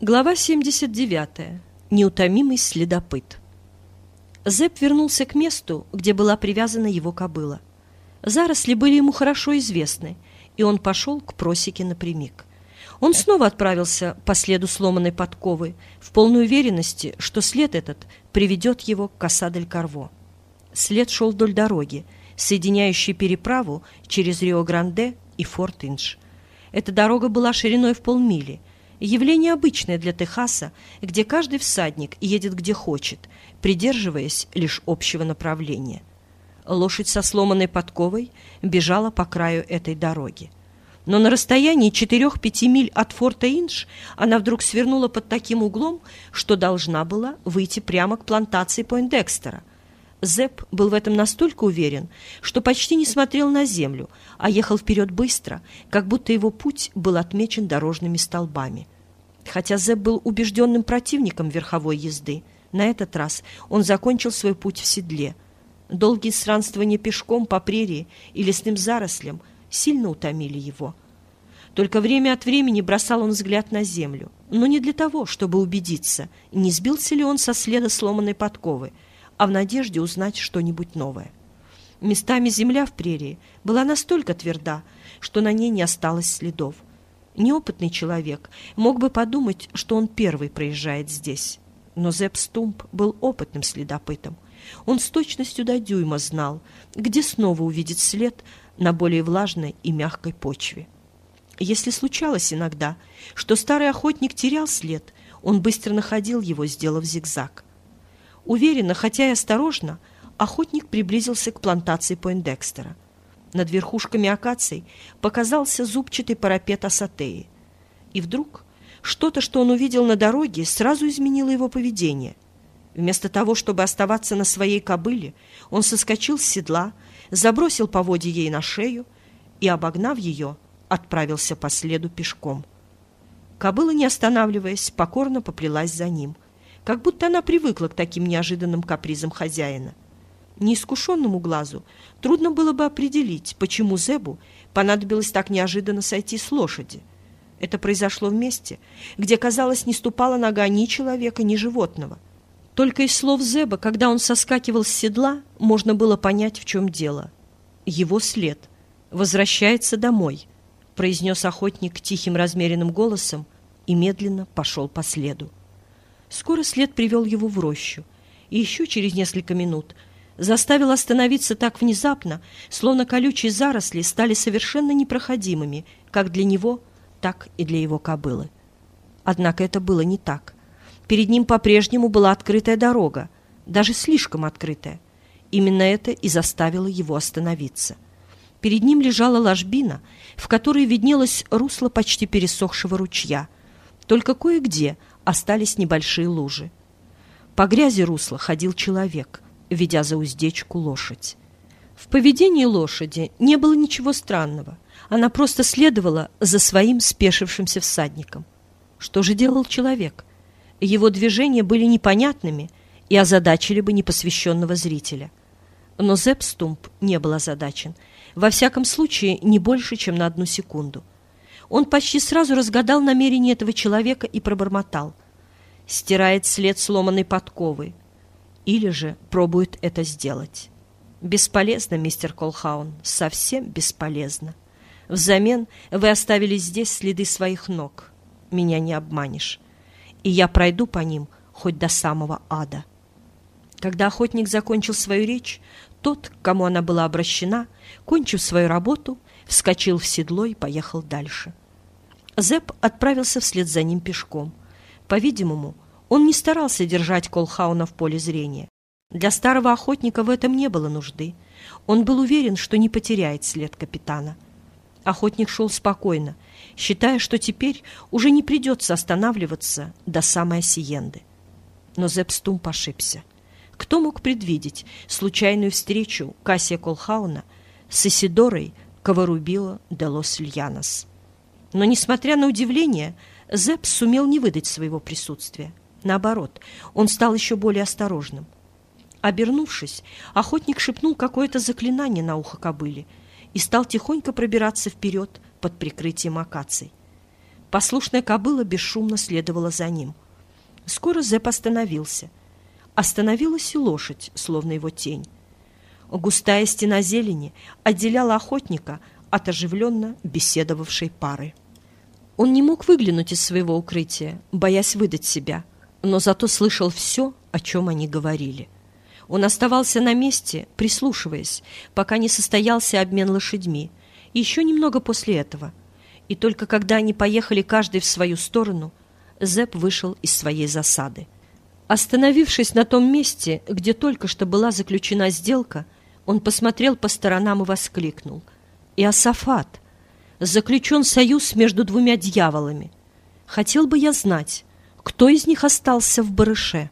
Глава 79. Неутомимый следопыт. Зэп вернулся к месту, где была привязана его кобыла. Заросли были ему хорошо известны, и он пошел к просеке напрямик. Он снова отправился по следу сломанной подковы, в полной уверенности, что след этот приведет его к Касадель-Карво. След шел вдоль дороги, соединяющей переправу через Рио-Гранде и Форт-Индж. Эта дорога была шириной в полмили – Явление обычное для Техаса, где каждый всадник едет где хочет, придерживаясь лишь общего направления. Лошадь со сломанной подковой бежала по краю этой дороги. Но на расстоянии 4-5 миль от форта Инш она вдруг свернула под таким углом, что должна была выйти прямо к плантации Пойндекстера. Зепп был в этом настолько уверен, что почти не смотрел на землю, а ехал вперед быстро, как будто его путь был отмечен дорожными столбами. Хотя Зеб был убежденным противником верховой езды, на этот раз он закончил свой путь в седле. Долгие странствования пешком по прерии и лесным зарослям сильно утомили его. Только время от времени бросал он взгляд на землю, но не для того, чтобы убедиться, не сбился ли он со следа сломанной подковы, а в надежде узнать что-нибудь новое. Местами земля в прерии была настолько тверда, что на ней не осталось следов. Неопытный человек мог бы подумать, что он первый проезжает здесь. Но Зепп Стумп был опытным следопытом. Он с точностью до дюйма знал, где снова увидит след на более влажной и мягкой почве. Если случалось иногда, что старый охотник терял след, он быстро находил его, сделав зигзаг. Уверенно, хотя и осторожно, охотник приблизился к плантации Пойндекстера. Над верхушками акаций показался зубчатый парапет Асатеи. И вдруг что-то, что он увидел на дороге, сразу изменило его поведение. Вместо того, чтобы оставаться на своей кобыле, он соскочил с седла, забросил поводья ей на шею и, обогнав ее, отправился по следу пешком. Кобыла, не останавливаясь, покорно поплелась за ним, как будто она привыкла к таким неожиданным капризам хозяина. Неискушенному глазу трудно было бы определить, почему Зебу понадобилось так неожиданно сойти с лошади. Это произошло в месте, где, казалось, не ступала нога ни человека, ни животного. Только из слов Зеба, когда он соскакивал с седла, можно было понять, в чем дело. Его след. «Возвращается домой», — произнес охотник тихим размеренным голосом и медленно пошел по следу. Скоро след привел его в рощу, и еще через несколько минут — заставил остановиться так внезапно, словно колючие заросли стали совершенно непроходимыми, как для него, так и для его кобылы. Однако это было не так. Перед ним по-прежнему была открытая дорога, даже слишком открытая. Именно это и заставило его остановиться. Перед ним лежала ложбина, в которой виднелось русло почти пересохшего ручья. Только кое-где остались небольшие лужи. По грязи русла ходил человек ведя за уздечку лошадь. В поведении лошади не было ничего странного. Она просто следовала за своим спешившимся всадником. Что же делал человек? Его движения были непонятными и озадачили бы непосвященного зрителя. Но Зепп Стумп не был озадачен. Во всяком случае, не больше, чем на одну секунду. Он почти сразу разгадал намерение этого человека и пробормотал. «Стирает след сломанной подковы или же пробует это сделать. Бесполезно, мистер Колхаун, совсем бесполезно. Взамен вы оставили здесь следы своих ног. Меня не обманешь. И я пройду по ним хоть до самого ада. Когда охотник закончил свою речь, тот, к кому она была обращена, кончив свою работу, вскочил в седло и поехал дальше. Зэп отправился вслед за ним пешком. По-видимому, он не старался держать Колхауна в поле зрения. Для старого охотника в этом не было нужды. Он был уверен, что не потеряет след капитана. Охотник шел спокойно, считая, что теперь уже не придется останавливаться до самой Осиенды. Но Зепстум ошибся. Кто мог предвидеть случайную встречу Кассия Колхауна с Исидорой Коварубило де Льянос? Но, несмотря на удивление, Зепс сумел не выдать своего присутствия. Наоборот, он стал еще более осторожным. Обернувшись, охотник шепнул какое-то заклинание на ухо кобыли и стал тихонько пробираться вперед под прикрытием акаций. Послушная кобыла бесшумно следовала за ним. Скоро Зэп остановился. Остановилась и лошадь, словно его тень. Густая стена зелени отделяла охотника от оживленно беседовавшей пары. Он не мог выглянуть из своего укрытия, боясь выдать себя, но зато слышал все, о чем они говорили. Он оставался на месте, прислушиваясь, пока не состоялся обмен лошадьми, и еще немного после этого. И только когда они поехали каждый в свою сторону, Зэп вышел из своей засады. Остановившись на том месте, где только что была заключена сделка, он посмотрел по сторонам и воскликнул. «Иосафат! Заключен союз между двумя дьяволами. Хотел бы я знать, кто из них остался в барыше?»